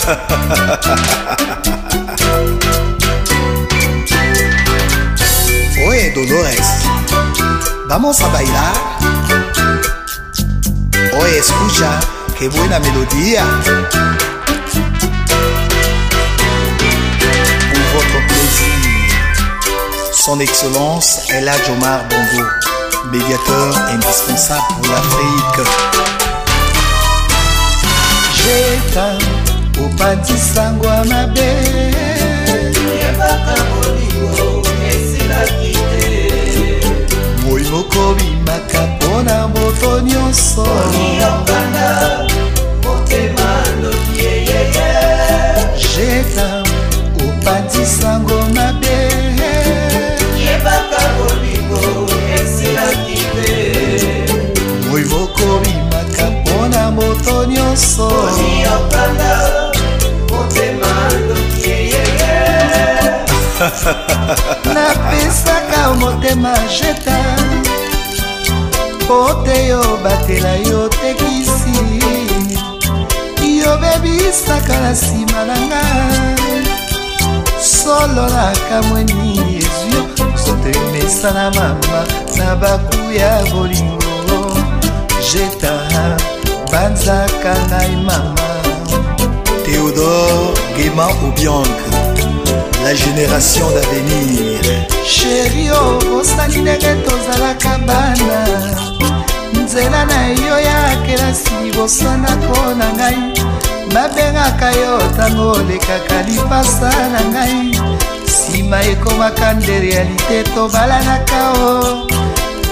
Oye Dolores, vamos a bailar. Oye, oh, escucha, Que buena melodía. Pour votre plaisir, Son Excellence est la Jomar Bongo, médiateur indispensable pour l'Afrique. J'éteins opati sango ya mabe yebaka bolingo esilaki te moi moko bimaka mpona moto nyonso napesaka motema jeta po te yo batela yo tekisi yobebisaka na nsima na nga sololaka mweni yezu yo sotemesa na mama na baku ya bolingo jeta banzaka ngai mama theodore gema obianke la génération d'avenir sheri oh, osali ndenge tozalaka bana nzela na yo ya kelasi liboso ndako na ngai babengaka yo ntango olekaka lipasa na ngai nsima ekomaka nde realité tobalanaka o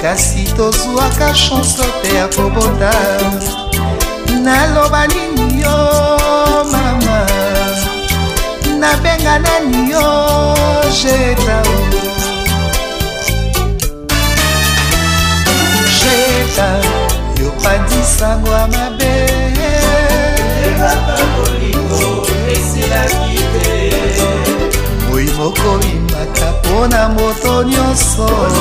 kasi tozwaka chanso te ya kobota naloba nini yo nabenga nani yo jeta jeta yopandi sango ya mabe moi moko imaka mpo na moto nyonso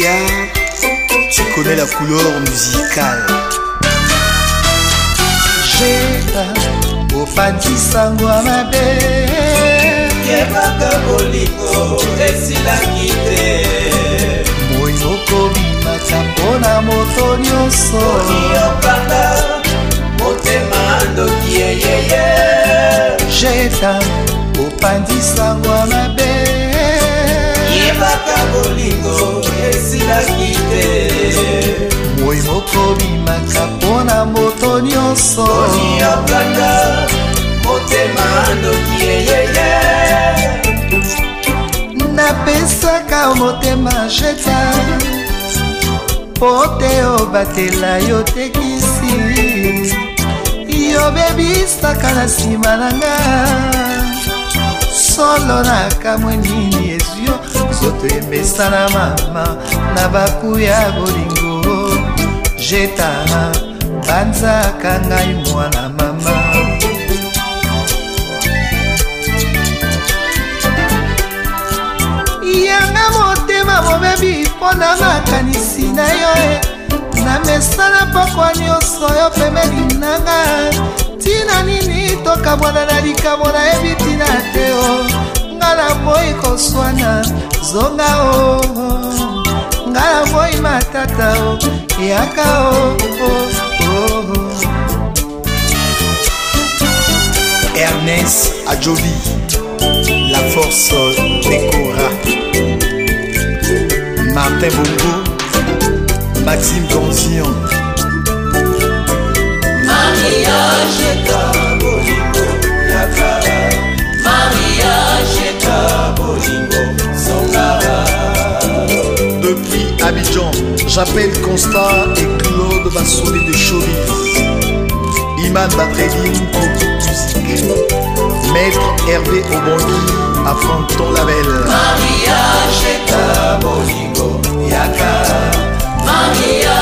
Pia, tu connais la couleur musicale. J'ai opanzisango ya mabe yebaka bolingo esilaki te moi okobimaka mpona moto nyonso oyokanga motema ndoki eyeye jeta opanzisango ya mabe nayebaka bolingo esilaki te moi moko bimaka mpona moto nyonso oniokanga motema ndoki eyeye napesaka motema jeta po te obatela yo tekisi yobebisaka na nsima na nga solo nakamwe nini nzoto emesana mama na bakuya bolingo jeta banzaka ngai mwana mama yanga motema mobebi mpo na makanisi na yo e. na mesala pokwa nyonso yo pemeli nanga ntina nini tokabwana na likabo nayebi ntina te o ngala boyi koswana zonga o ngala boyi matata o yaka o ernest ajovi la force décora martin bongo maxime gonzian Maria, je J'appelle Constat et Claude va sauver de chauvis Iman Badreddine pour toute musique. Maître Hervé Obandi à Fanton Label. Maria à bolingo yaka. Maria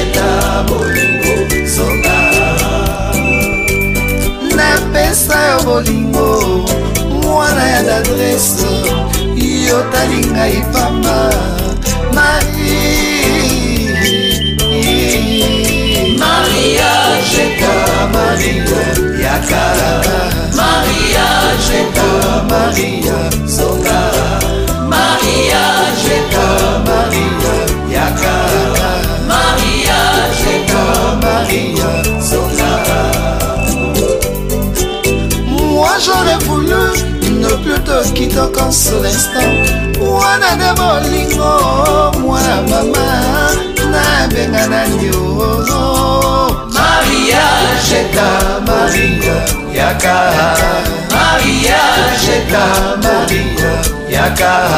eta bolingo soka. napesa yo bolingo mwana ya Yotalinga yotalingai Papa. Maria. Maria, j'étais Maria, Soda Maria, j'étais Maria, Yakara Maria, j'étais Maria, Soda Moi j'aurais voulu, il ne peut te quitter qu'en seul instant Ouana moi la maman n'a ni au Jeta María y acá. María Jeta María y